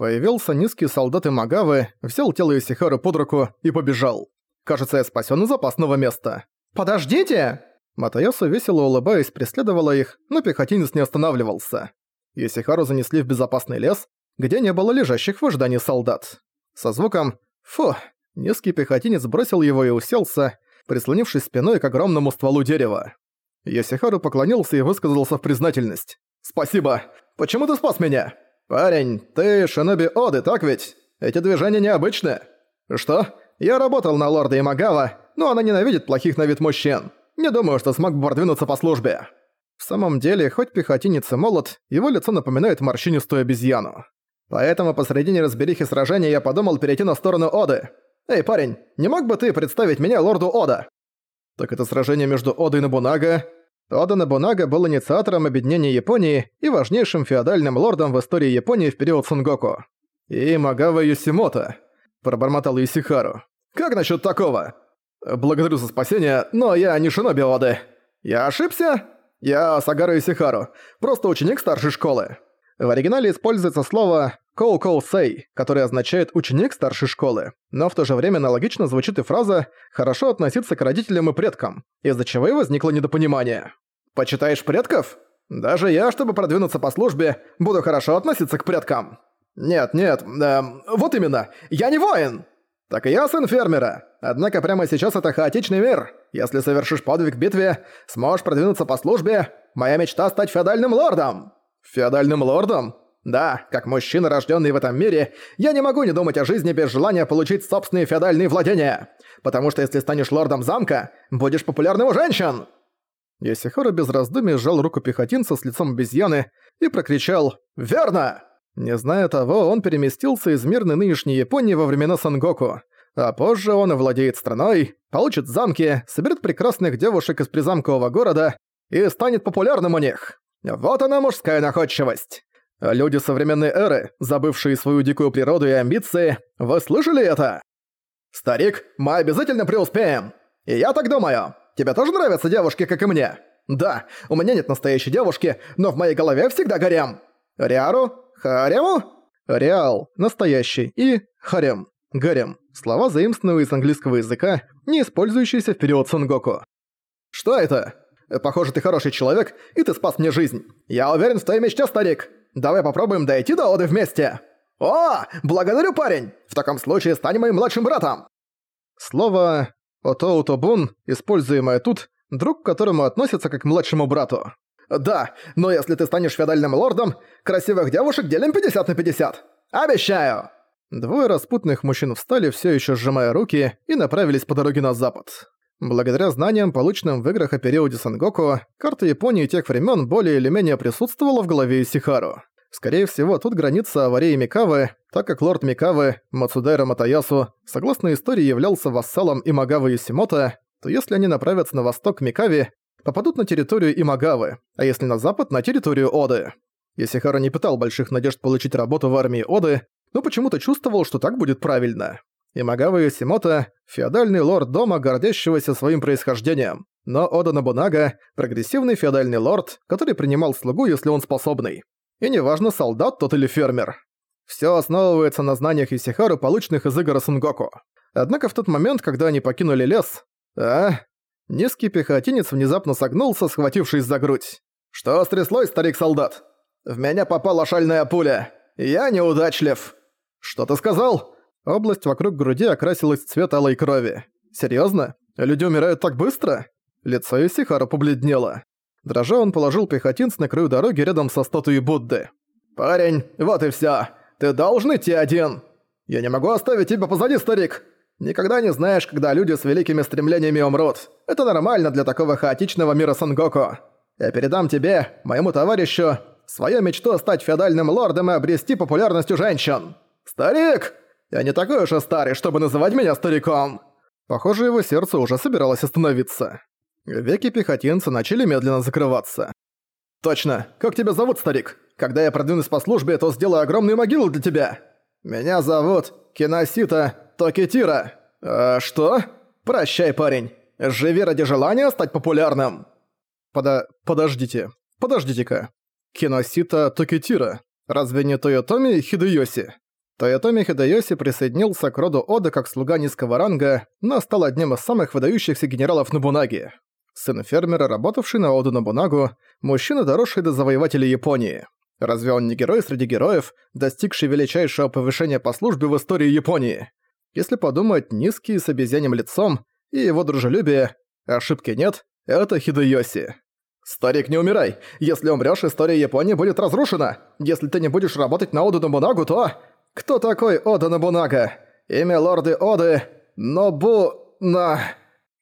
Появился низкий солдат и Магавы, взял тело Исихары под руку и побежал. Кажется, я спасен из опасного места. «Подождите!» Матаясу весело улыбаясь преследовала их, но пехотинец не останавливался. Исихару занесли в безопасный лес, где не было лежащих в ожидании солдат. Со звуком «фу» низкий пехотинец бросил его и уселся, прислонившись спиной к огромному стволу дерева. Йосихару поклонился и высказался в признательность. «Спасибо! Почему ты спас меня?» «Парень, ты шиноби Оды, так ведь? Эти движения необычны». «Что? Я работал на лорда Имагава, но она ненавидит плохих на вид мужчин. Не думаю, что смог бы продвинуться по службе». В самом деле, хоть пехотинец и молод, его лицо напоминает морщинистую обезьяну. Поэтому посредине разберихи сражения я подумал перейти на сторону Оды. «Эй, парень, не мог бы ты представить меня лорду Ода?» Так это сражение между Одой и Набунага Ода Набунага был инициатором объединения Японии и важнейшим феодальным лордом в истории Японии в период Сунгоку. «И Магава Юсимото», – пробормотал Юсихару. «Как насчет такого?» «Благодарю за спасение, но я не шиноби Оды. Я ошибся? Я Сагару Юсихару, просто ученик старшей школы». В оригинале используется слово «коу-коу-сей», которое означает «ученик старшей школы», но в то же время аналогично звучит и фраза «хорошо относиться к родителям и предкам», из-за чего и возникло недопонимание. Почитаешь предков? Даже я, чтобы продвинуться по службе, буду хорошо относиться к предкам. Нет, нет, эм, вот именно, я не воин! Так и я сын фермера. Однако прямо сейчас это хаотичный мир. Если совершишь подвиг в битве, сможешь продвинуться по службе. Моя мечта стать феодальным лордом. Феодальным лордом? Да, как мужчина, рожденный в этом мире, я не могу не думать о жизни без желания получить собственные феодальные владения. Потому что если станешь лордом замка, будешь популярным у женщин. Ясихара без раздумий сжал руку пехотинца с лицом обезьяны и прокричал «Верно!». Не зная того, он переместился из мирной нынешней Японии во времена Сангоку. А позже он овладеет страной, получит замки, соберет прекрасных девушек из призамкового города и станет популярным у них. Вот она мужская находчивость. Люди современной эры, забывшие свою дикую природу и амбиции, вы слышали это? Старик, мы обязательно преуспеем. И я так думаю. Тебе тоже нравятся девушки, как и мне? Да, у меня нет настоящей девушки, но в моей голове всегда гарем. Риару? Харему? Реал, настоящий, и харем, гарем. Слова заимствованные из английского языка, не использующиеся в период Сангоку. Что это? Похоже, ты хороший человек, и ты спас мне жизнь. Я уверен в твоей мечте, старик. Давай попробуем дойти до Оды вместе. О, благодарю, парень! В таком случае стань моим младшим братом. Слово Отоутобун, используемое тут, друг к которому относится как к младшему брату. «Да, но если ты станешь феодальным лордом, красивых девушек делим 50 на 50. Обещаю!» Двое распутных мужчин встали, все еще сжимая руки, и направились по дороге на запад. Благодаря знаниям, полученным в играх о периоде Сангоку, карта Японии тех времен более или менее присутствовала в голове Исихару. Скорее всего, тут граница аварии Микавы, так как лорд Микавы, Мацудайра Матаясу, согласно истории являлся вассалом Имагавы Юсимото, то если они направятся на восток к Микаве, попадут на территорию Имагавы, а если на запад – на территорию Оды. Исихара не питал больших надежд получить работу в армии Оды, но почему-то чувствовал, что так будет правильно. Имагава Юсимото – феодальный лорд дома, гордящегося своим происхождением, но Ода Набунага – прогрессивный феодальный лорд, который принимал слугу, если он способный. И неважно, солдат тот или фермер. Все основывается на знаниях Исихару, полученных из игр Сангоку. Однако в тот момент, когда они покинули лес... А... Низкий пехотинец внезапно согнулся, схватившись за грудь. «Что стряслось, старик-солдат? В меня попала шальная пуля. Я неудачлив». «Что ты сказал?» Область вокруг груди окрасилась в цвет алой крови. «Серьёзно? Люди умирают так быстро?» Лицо Исихара побледнело. Дрожа он положил пехотинца на краю дороги рядом со статуей Будды. «Парень, вот и всё. Ты должен идти один. Я не могу оставить тебя позади, старик. Никогда не знаешь, когда люди с великими стремлениями умрут. Это нормально для такого хаотичного мира Сангоку. Я передам тебе, моему товарищу, свою мечту стать феодальным лордом и обрести популярность у женщин. Старик! Я не такой уж и старый, чтобы называть меня стариком!» Похоже, его сердце уже собиралось остановиться. Веки пехотинца начали медленно закрываться. «Точно! Как тебя зовут, старик? Когда я продвинусь по службе, то сделаю огромную могилу для тебя. Меня зовут Киносита Токетира. А что? Прощай, парень. Живи ради желания стать популярным». Пода... подождите. Подождите-ка. Киносита Токетира. Разве не Тойотоми Хидеоси? Тойотоми Хидеоси присоединился к роду Ода как слуга низкого ранга, но стал одним из самых выдающихся генералов Нобунаги. Сын фермера, работавший на Оду Нобунагу, мужчина, доросший до завоевателя Японии. Разве он не герой среди героев, достигший величайшего повышения по службе в истории Японии? Если подумать, низкий с обезьяним лицом и его дружелюбие, ошибки нет, это Хидеоси. «Старик, не умирай! Если умрёшь, история Японии будет разрушена! Если ты не будешь работать на Оду Нобунагу, то...» Кто такой Ода Нобунага? Имя лорды Оды Нобу... на...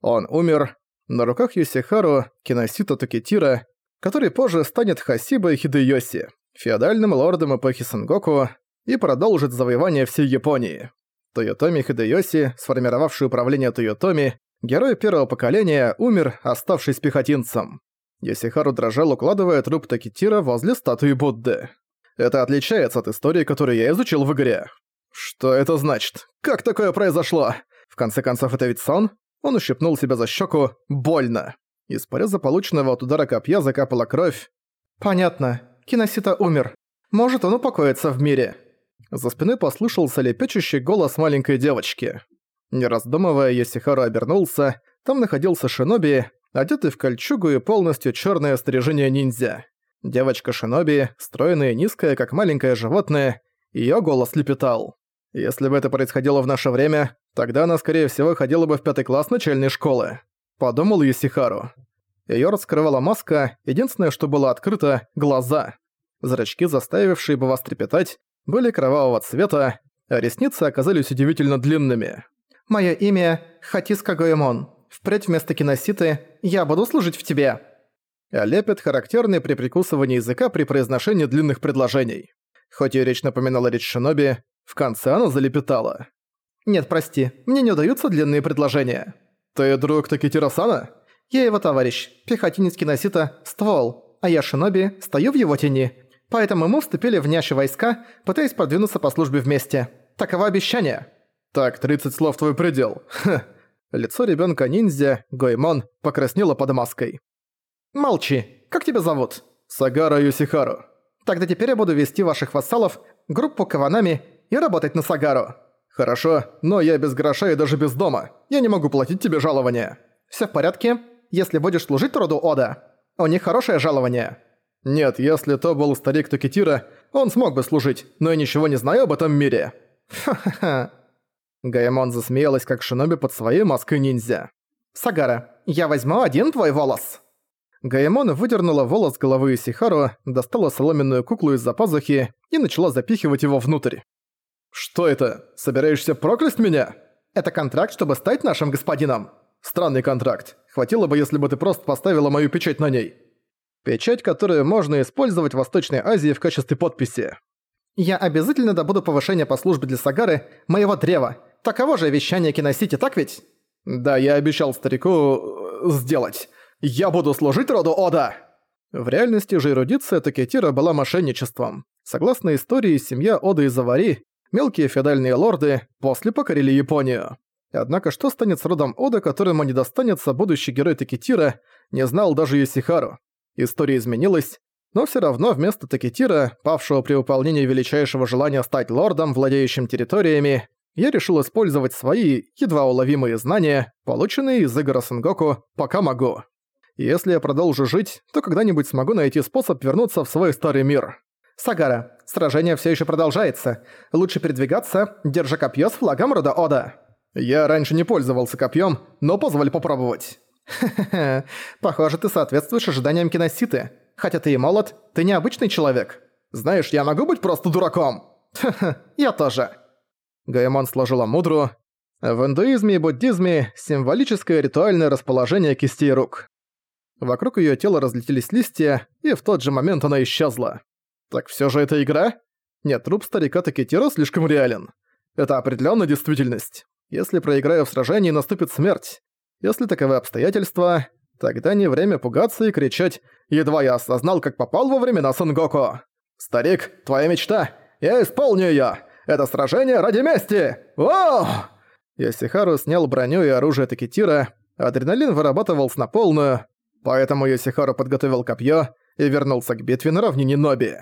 Он умер. На руках Юсихару Киносита Токетира, который позже станет Хасибой Хидеоси, феодальным лордом эпохи Сенгоку, и продолжит завоевание всей Японии. Тойотоми Хидеоси, сформировавший управление Тойотоми, герой первого поколения, умер, оставшись пехотинцем. Йосихару дрожал, укладывая труп Токетира возле статуи Будды. Это отличается от истории, которую я изучил в игре. Что это значит? Как такое произошло? В конце концов, это ведь сон? Он ущипнул себя за щеку. Больно. Из пореза, полученного от удара копья, закапала кровь. «Понятно. Киносита умер. Может, он упокоится в мире». За спиной послышался лепечущий голос маленькой девочки. Не раздумывая, Йосихару обернулся. Там находился Шиноби, одетый в кольчугу и полностью черное снаряжение ниндзя. Девочка-шиноби, стройная и низкая, как маленькое животное, её голос лепетал. Если бы это происходило в наше время, тогда она, скорее всего, ходила бы в пятый класс начальной школы. Подумал Юсихару. Её раскрывала маска, единственное, что было открыто – глаза. Зрачки, заставившие бы вас трепетать, были кровавого цвета, а ресницы оказались удивительно длинными. «Моё имя – Хатиска Гоэмон. Впредь вместо киноситы я буду служить в тебе» лепет характерный при прикусывании языка при произношении длинных предложений. Хоть её речь напоминала речь Шиноби, в конце она залепетала. «Нет, прости, мне не удаются длинные предложения». «Ты друг Такитирасана?» «Я его товарищ, пехотинец Киносита, ствол, а я Шиноби, стою в его тени. Поэтому мы вступили в няши войска, пытаясь продвинуться по службе вместе. Таково обещание». «Так, 30 слов твой предел». Ха. Лицо ребёнка-ниндзя, Гоймон, покраснело под маской. «Молчи. Как тебя зовут?» «Сагара Юсихару». «Тогда теперь я буду вести ваших вассалов, группу Каванами и работать на Сагару». «Хорошо, но я без гроша и даже без дома. Я не могу платить тебе жалование». «Всё в порядке, если будешь служить роду Ода. У них хорошее жалование». «Нет, если то был старик Токетира, он смог бы служить, но я ничего не знаю об этом мире». «Ха-ха-ха». Гаймон засмеялась, как шиноби под своей маской ниндзя. «Сагара, я возьму один твой волос». Гаэмон выдернула волос головы Исихару, достала соломенную куклу из-за пазухи и начала запихивать его внутрь. «Что это? Собираешься проклясть меня?» «Это контракт, чтобы стать нашим господином». «Странный контракт. Хватило бы, если бы ты просто поставила мою печать на ней». Печать, которую можно использовать в Восточной Азии в качестве подписи. «Я обязательно добуду повышение по службе для Сагары, моего древа. Таково же вещание Киносити, так ведь?» «Да, я обещал старику... Э, сделать». «Я буду служить роду Ода!» В реальности же эрудиция Такетира была мошенничеством. Согласно истории, семья Ода и Завари, мелкие феодальные лорды, после покорили Японию. Однако что станет с родом Ода, которому не достанется будущий герой Такетира, не знал даже Юсихару. История изменилась, но все равно вместо Такетира, павшего при выполнении величайшего желания стать лордом, владеющим территориями, я решил использовать свои, едва уловимые знания, полученные из игр Сенгоку, пока могу. Если я продолжу жить, то когда-нибудь смогу найти способ вернуться в свой старый мир. Сагара, сражение все еще продолжается. Лучше передвигаться, держа копье с флагом рода Ода. Я раньше не пользовался копьем, но позволь попробовать. Хе-хе-хе, похоже, ты соответствуешь ожиданиям киноситы. Хотя ты и молод, ты необычный человек. Знаешь, я могу быть просто дураком. Хе-хе, я тоже. Гаймон сложила мудру. В индуизме и буддизме символическое ритуальное расположение кистей рук. Вокруг её тела разлетелись листья, и в тот же момент она исчезла. Так всё же это игра? Нет, труп старика Такетиро слишком реален. Это определённо действительность. Если проиграю в сражении, наступит смерть. Если таковы обстоятельства, тогда не время пугаться и кричать «Едва я осознал, как попал во времена Сангоку!» «Старик, твоя мечта! Я исполню её! Это сражение ради мести! О!» Ясихару снял броню и оружие Такетира, адреналин вырабатывался на полную, Поэтому Йосихару подготовил копье и вернулся к битве на равнине Ноби.